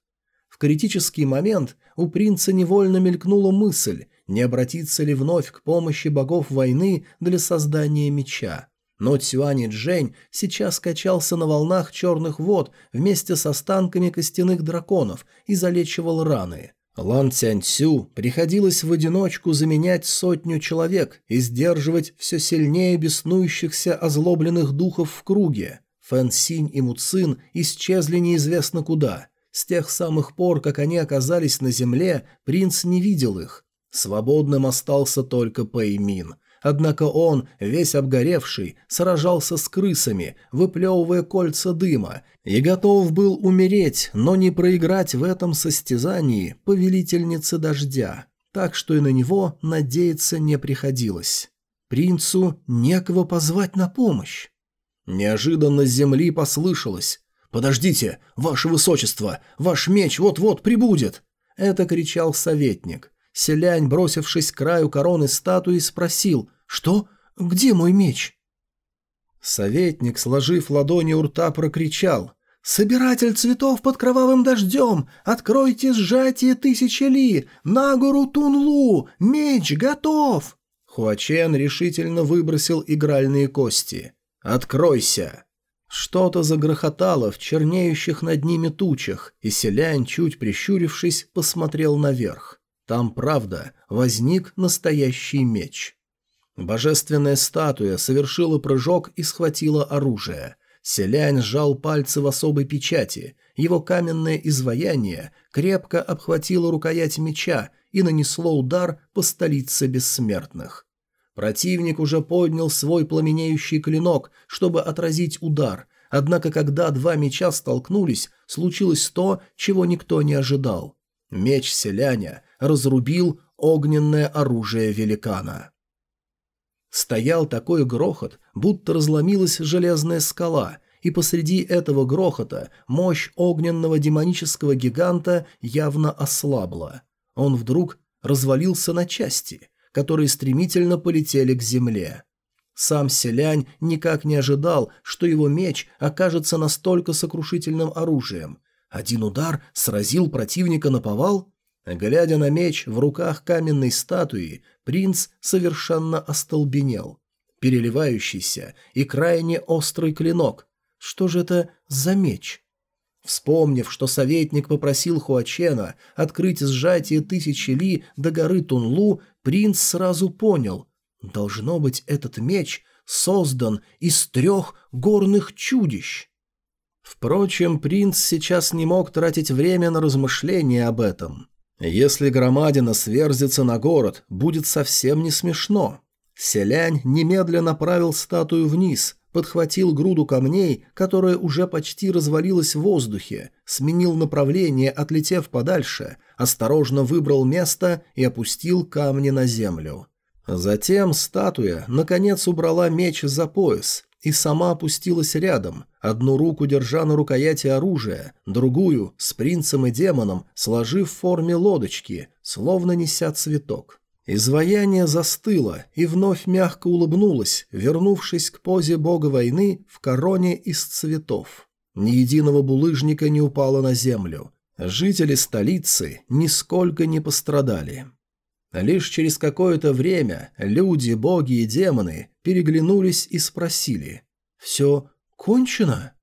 Speaker 1: В критический момент у принца невольно мелькнула мысль, не обратиться ли вновь к помощи богов войны для создания меча. Но Цюань Джень сейчас качался на волнах черных вод вместе с останками костяных драконов и залечивал раны. Лан Цяньцю приходилось в одиночку заменять сотню человек и сдерживать все сильнее беснующихся озлобленных духов в круге. Фэн Синь и Муцин исчезли неизвестно куда. С тех самых пор, как они оказались на земле, принц не видел их. Свободным остался только Пэймин. Однако он, весь обгоревший, сражался с крысами, выплевывая кольца дыма, и готов был умереть, но не проиграть в этом состязании повелительнице дождя, так что и на него надеяться не приходилось. Принцу некого позвать на помощь. Неожиданно с земли послышалось «Подождите, ваше высочество, ваш меч вот-вот прибудет!» Это кричал советник. Селянь, бросившись к краю короны статуи, спросил «Что? Где мой меч?» Советник, сложив ладони у рта, прокричал «Собиратель цветов под кровавым дождем! Откройте сжатие тысячи ли! На гору Тунлу! Меч готов!» Хуачен решительно выбросил игральные кости. «Откройся!» Что-то загрохотало в чернеющих над ними тучах, и селянь, чуть прищурившись, посмотрел наверх. Там, правда, возник настоящий меч. Божественная статуя совершила прыжок и схватила оружие. Селянь сжал пальцы в особой печати. Его каменное изваяние крепко обхватило рукоять меча и нанесло удар по столице бессмертных. Противник уже поднял свой пламенеющий клинок, чтобы отразить удар, однако когда два меча столкнулись, случилось то, чего никто не ожидал. Меч селяня разрубил огненное оружие великана. Стоял такой грохот, будто разломилась железная скала, и посреди этого грохота мощь огненного демонического гиганта явно ослабла. Он вдруг развалился на части, которые стремительно полетели к земле. Сам селянь никак не ожидал, что его меч окажется настолько сокрушительным оружием. Один удар сразил противника на повал? Глядя на меч в руках каменной статуи, принц совершенно остолбенел. Переливающийся и крайне острый клинок. Что же это за меч? Вспомнив, что советник попросил Хуачена открыть сжатие тысячи ли до горы Тунлу, принц сразу понял. Должно быть, этот меч создан из трех горных чудищ. Впрочем, принц сейчас не мог тратить время на размышления об этом. Если громадина сверзится на город, будет совсем не смешно. Селянь немедленно направил статую вниз, подхватил груду камней, которая уже почти развалилась в воздухе, сменил направление, отлетев подальше, осторожно выбрал место и опустил камни на землю. Затем статуя, наконец, убрала меч за пояс и сама опустилась рядом, одну руку держа на рукояти оружия, другую, с принцем и демоном, сложив в форме лодочки, словно неся цветок. Изваяние застыло и вновь мягко улыбнулось, вернувшись к позе бога войны в короне из цветов. Ни единого булыжника не упало на землю. Жители столицы нисколько не пострадали. Лишь через какое-то время люди, боги и демоны переглянулись и спросили «Все кончено?»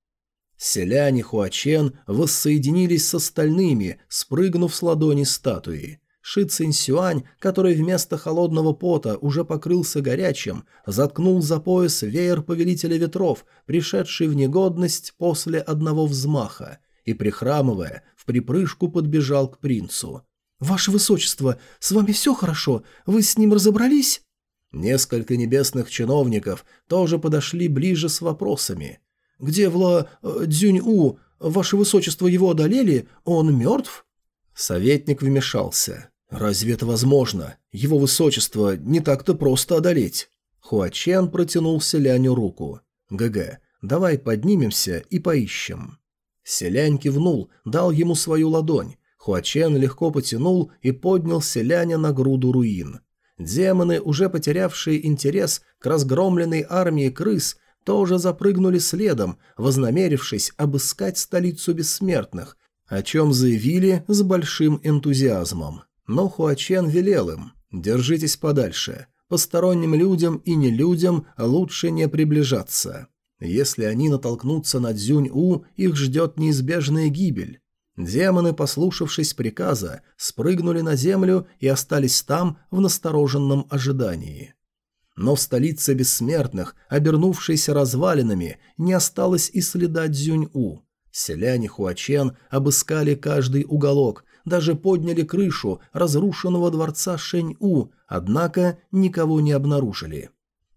Speaker 1: Селяне Хуачен воссоединились с остальными, спрыгнув с ладони статуи. Ши Цинсюань, который вместо холодного пота уже покрылся горячим, заткнул за пояс веер Повелителя Ветров, пришедший в негодность после одного взмаха, и, прихрамывая, в припрыжку подбежал к принцу. «Ваше Высочество, с вами все хорошо? Вы с ним разобрались?» Несколько небесных чиновников тоже подошли ближе с вопросами. «Где Вла... Э, Дзюнь-У? Ваше Высочество его одолели? Он мертв?» Советник вмешался. «Разве это возможно? Его Высочество не так-то просто одолеть». Хуачен протянул селяню руку. «ГГ, Давай поднимемся и поищем». Селянь кивнул, дал ему свою ладонь. Хуачен легко потянул и поднял селяня на груду руин. Демоны, уже потерявшие интерес к разгромленной армии крыс, тоже запрыгнули следом, вознамерившись обыскать столицу бессмертных, о чем заявили с большим энтузиазмом. Но Хуачен велел им «Держитесь подальше. Посторонним людям и нелюдям лучше не приближаться. Если они натолкнутся на Дзюнь-У, их ждет неизбежная гибель». Демоны, послушавшись приказа, спрыгнули на землю и остались там в настороженном ожидании. Но в столице бессмертных, обернувшейся развалинами, не осталось и следа Дзюнь-У. Селяне Хуачен обыскали каждый уголок, даже подняли крышу разрушенного дворца Шэнь-У, однако никого не обнаружили.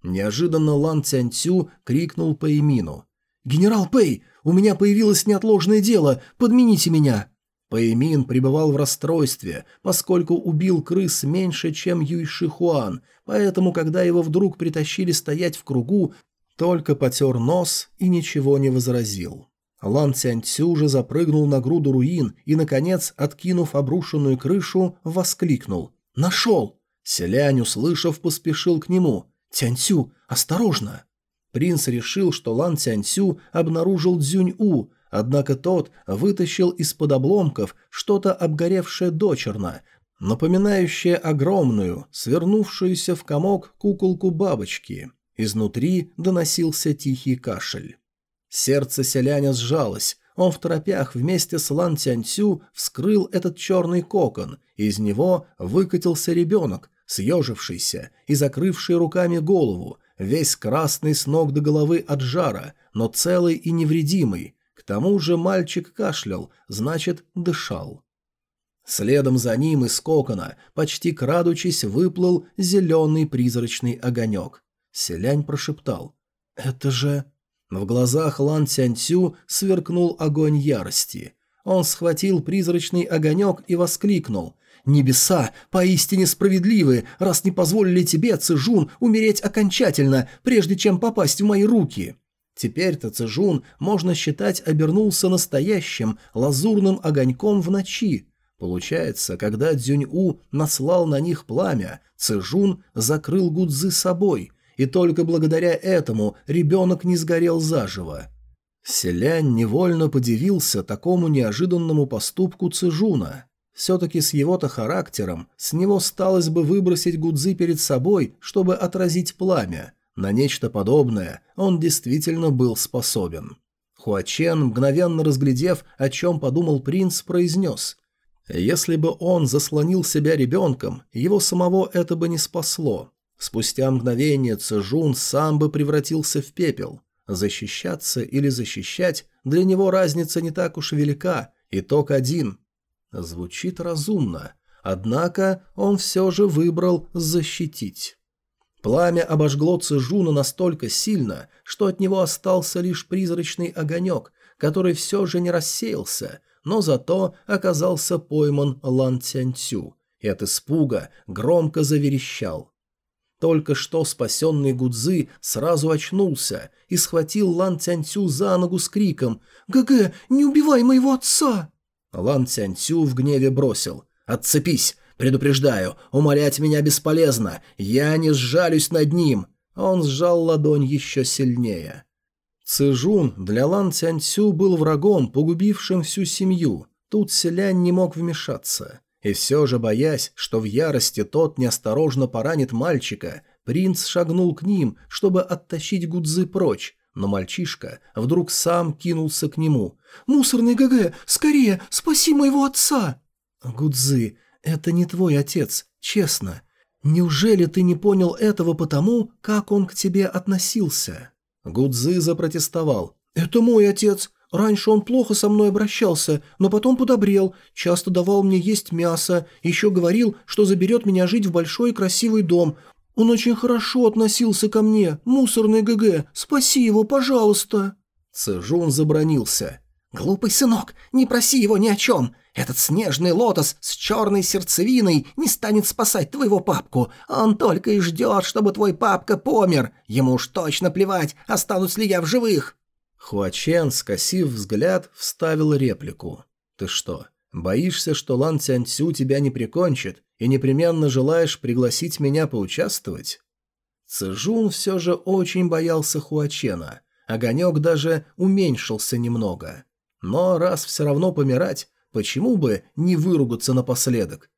Speaker 1: Неожиданно Лан Цянцю крикнул по Эмину. «Генерал Пэй, у меня появилось неотложное дело, подмените меня!» Пэймин пребывал в расстройстве, поскольку убил крыс меньше, чем Юйши Хуан, поэтому, когда его вдруг притащили стоять в кругу, только потер нос и ничего не возразил. Лан Цянцю же запрыгнул на груду руин и, наконец, откинув обрушенную крышу, воскликнул. «Нашел!» Селянь, услышав, поспешил к нему. «Тяньцю, осторожно!» Принц решил, что Лан Цяньцю обнаружил Дзюнь-У, однако тот вытащил из-под обломков что-то обгоревшее дочерно, напоминающее огромную, свернувшуюся в комок куколку бабочки. Изнутри доносился тихий кашель. Сердце селяня сжалось. Он в торопях вместе с Лан Тяньцю вскрыл этот черный кокон, из него выкатился ребенок, съежившийся и закрывший руками голову, весь красный с ног до головы от жара, но целый и невредимый. К тому же мальчик кашлял, значит, дышал. Следом за ним из кокона, почти крадучись, выплыл зеленый призрачный огонек. Селянь прошептал. «Это же...» В глазах Лан Цянцю сверкнул огонь ярости. Он схватил призрачный огонек и воскликнул. «Небеса поистине справедливы, раз не позволили тебе, Цижун, умереть окончательно, прежде чем попасть в мои руки!» Теперь-то Цижун, можно считать, обернулся настоящим лазурным огоньком в ночи. Получается, когда Дзюнь-У наслал на них пламя, Цижун закрыл Гудзы собой, и только благодаря этому ребенок не сгорел заживо. Селянь невольно подивился такому неожиданному поступку Цижуна. Все-таки с его-то характером с него сталось бы выбросить гудзы перед собой, чтобы отразить пламя. На нечто подобное он действительно был способен. Хуачен, мгновенно разглядев, о чем подумал принц, произнес. Если бы он заслонил себя ребенком, его самого это бы не спасло. Спустя мгновение Цежун сам бы превратился в пепел. Защищаться или защищать для него разница не так уж велика, итог один. Звучит разумно, однако он все же выбрал защитить. Пламя обожгло Цежуна настолько сильно, что от него остался лишь призрачный огонек, который все же не рассеялся, но зато оказался пойман Лан Цянцю и от испуга громко заверещал. Только что спасенный Гудзы сразу очнулся и схватил Лан Цянцю за ногу с криком «ГГ, не убивай моего отца!» Лан Цянцю в гневе бросил «Отцепись! Предупреждаю, умолять меня бесполезно, я не сжалюсь над ним!» Он сжал ладонь еще сильнее. Цижун для Лан Цянцю был врагом, погубившим всю семью. Тут селянь не мог вмешаться. И все же, боясь, что в ярости тот неосторожно поранит мальчика, принц шагнул к ним, чтобы оттащить Гудзы прочь, но мальчишка вдруг сам кинулся к нему. «Мусорный ГГ, скорее, спаси моего отца!» «Гудзы, это не твой отец, честно. Неужели ты не понял этого потому, как он к тебе относился?» Гудзы запротестовал. «Это мой отец. Раньше он плохо со мной обращался, но потом подобрел, часто давал мне есть мясо, еще говорил, что заберет меня жить в большой красивый дом. Он очень хорошо относился ко мне, мусорный ГГ, спаси его, пожалуйста». Цежун забронился. «Глупый сынок, не проси его ни о чем. Этот снежный лотос с черной сердцевиной не станет спасать твоего папку. Он только и ждет, чтобы твой папка помер. Ему уж точно плевать, останусь ли я в живых». Хуачен, скосив взгляд, вставил реплику. «Ты что, боишься, что Лан Цянцю тебя не прикончит и непременно желаешь пригласить меня поучаствовать?» Цзжун все же очень боялся Хуачена. Огонек даже уменьшился немного. Но раз все равно помирать, почему бы не выругаться напоследок?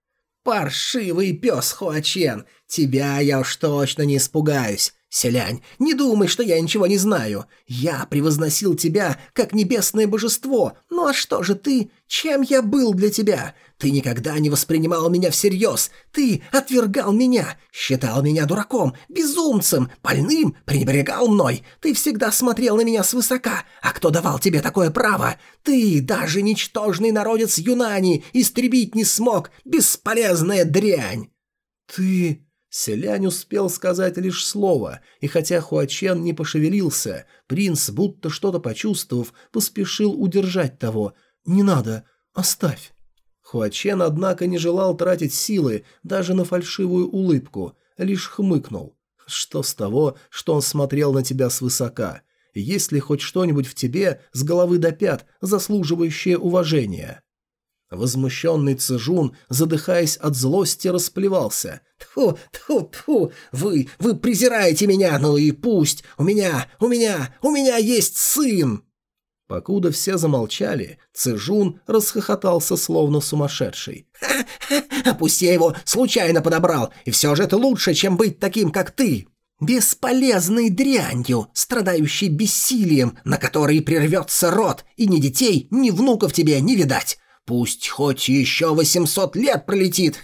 Speaker 3: «Паршивый пес Хуачен, тебя я уж точно не испугаюсь. «Селянь, не думай, что я ничего не знаю. Я превозносил тебя как небесное божество. Ну а что же ты? Чем я был для тебя? Ты никогда не воспринимал меня всерьез. Ты отвергал меня, считал меня дураком, безумцем, больным, пренебрегал мной. Ты всегда смотрел на меня свысока. А кто давал тебе такое право? Ты, даже ничтожный народец Юнани, истребить не смог. Бесполезная дрянь!»
Speaker 1: «Ты...» Селянь успел сказать лишь слово, и хотя Хуачен не пошевелился, принц, будто что-то почувствовав, поспешил удержать того. «Не надо, оставь». Хуачен, однако, не желал тратить силы даже на фальшивую улыбку, лишь хмыкнул. «Что с того, что он смотрел на тебя свысока? Есть ли хоть что-нибудь в тебе с головы до пят, заслуживающее уважения?» Возмущенный Цежун, задыхаясь от злости, расплевался. «Тьфу, тьфу, тьфу! Вы, вы презираете меня, ну и пусть! У меня, у меня, у меня есть сын!» Покуда все замолчали, Цежун расхохотался словно сумасшедший.
Speaker 3: «Ха-ха! Пусть я его случайно подобрал, и все же это лучше, чем быть таким, как ты!» Бесполезной дрянью, страдающей бессилием, на который прервется рот, и ни детей, ни внуков тебе не видать. Пусть хоть еще восемьсот лет пролетит.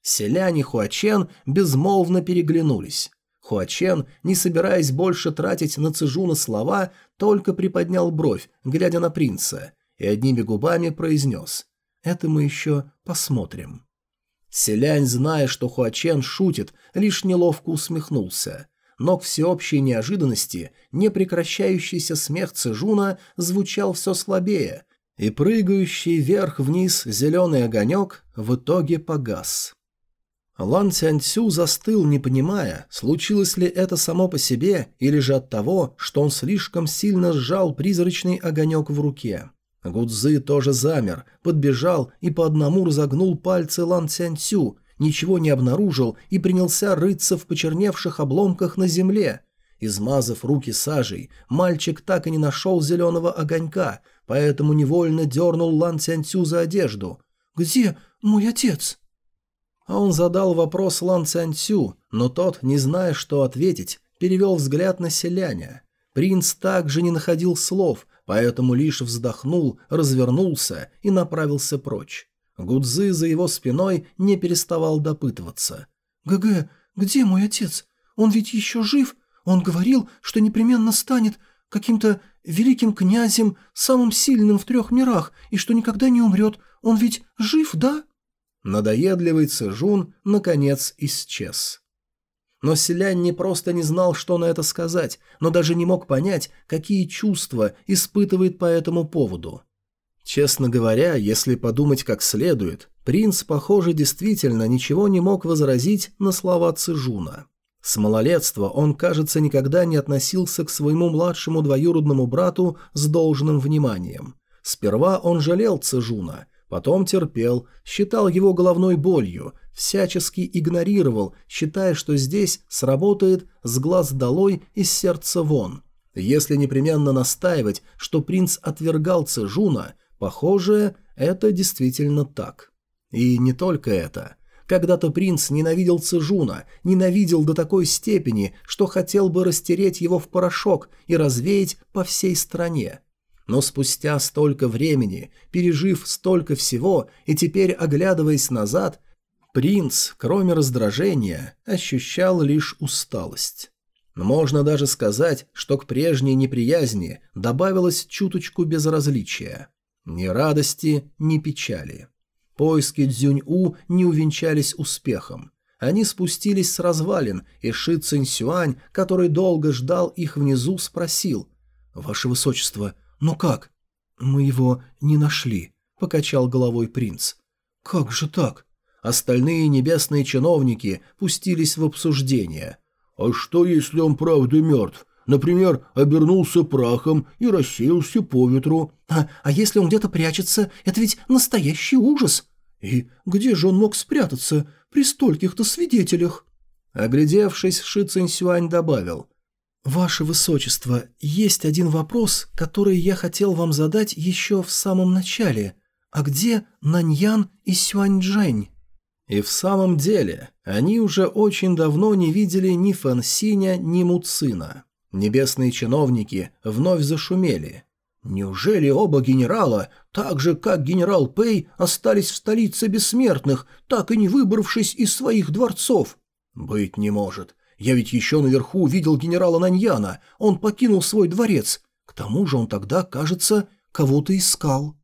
Speaker 1: Селяне Хуачен безмолвно переглянулись. Хуачен, не собираясь больше тратить на Цижуна слова, только приподнял бровь, глядя на принца, и одними губами произнес «Это мы еще посмотрим». Селянь, зная, что Хуачен шутит, лишь неловко усмехнулся. Но к всеобщей неожиданности непрекращающийся смех Цижуна звучал все слабее, и прыгающий вверх-вниз зеленый огонек в итоге погас. Лан Цянцю застыл, не понимая, случилось ли это само по себе или же от того, что он слишком сильно сжал призрачный огонек в руке. Гудзы тоже замер, подбежал и по одному разогнул пальцы Лан Цянцю, ничего не обнаружил и принялся рыться в почерневших обломках на земле. Измазав руки сажей, мальчик так и не нашел зеленого огонька, поэтому невольно дернул Лан Цянцю за одежду. «Где мой отец?» А он задал вопрос Лан Цянцю, но тот, не зная, что ответить, перевел взгляд на селяня. Принц также не находил слов, поэтому лишь вздохнул, развернулся и направился прочь. Гудзы за его спиной не переставал допытываться. «ГГ, где мой отец? Он ведь еще жив? Он говорил, что непременно станет каким-то великим князем, самым сильным в трех мирах, и что никогда не умрет. Он ведь жив, да?» Надоедливый Цежун, наконец, исчез. Но селянь не просто не знал, что на это сказать, но даже не мог понять, какие чувства испытывает по этому поводу. Честно говоря, если подумать как следует, принц, похоже, действительно ничего не мог возразить на слова Цежуна. С малолетства он, кажется, никогда не относился к своему младшему двоюродному брату с должным вниманием. Сперва он жалел Цежуна, потом терпел, считал его головной болью, всячески игнорировал, считая, что здесь сработает с глаз долой и сердца вон. Если непременно настаивать, что принц отвергал Цежуна, похоже, это действительно так. И не только это – когда-то принц ненавидел Цежуна, ненавидел до такой степени, что хотел бы растереть его в порошок и развеять по всей стране. Но спустя столько времени, пережив столько всего и теперь оглядываясь назад, принц, кроме раздражения, ощущал лишь усталость. Можно даже сказать, что к прежней неприязни добавилось чуточку безразличия. Ни радости, ни печали. Поиски Дзюнь-У не увенчались успехом. Они спустились с развалин, и Ши Цинь-Сюань, который долго ждал их внизу, спросил. «Ваше Высочество, ну как?» «Мы его не нашли», — покачал головой принц. «Как же так?» Остальные небесные чиновники пустились в обсуждение.
Speaker 2: «А что, если он правда мертв? Например, обернулся прахом и рассеялся по ветру.
Speaker 3: А, а если он где-то прячется, это ведь настоящий ужас.
Speaker 1: И где же он мог спрятаться при стольких-то свидетелях? Оглядевшись, Ши Цинсюань добавил. «Ваше Высочество, есть один вопрос, который я хотел вам задать еще в самом начале. А где Наньян и Сюаньчжэнь?» И в самом деле, они уже очень давно не видели ни Фансиня, ни Муцина. Небесные чиновники вновь зашумели.
Speaker 2: Неужели оба генерала, так же как генерал Пэй, остались в столице бессмертных, так и не выбравшись из своих дворцов? Быть не может. Я ведь еще наверху видел генерала Наньяна, он покинул свой дворец. К тому же он тогда, кажется, кого-то искал.